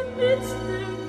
Spitz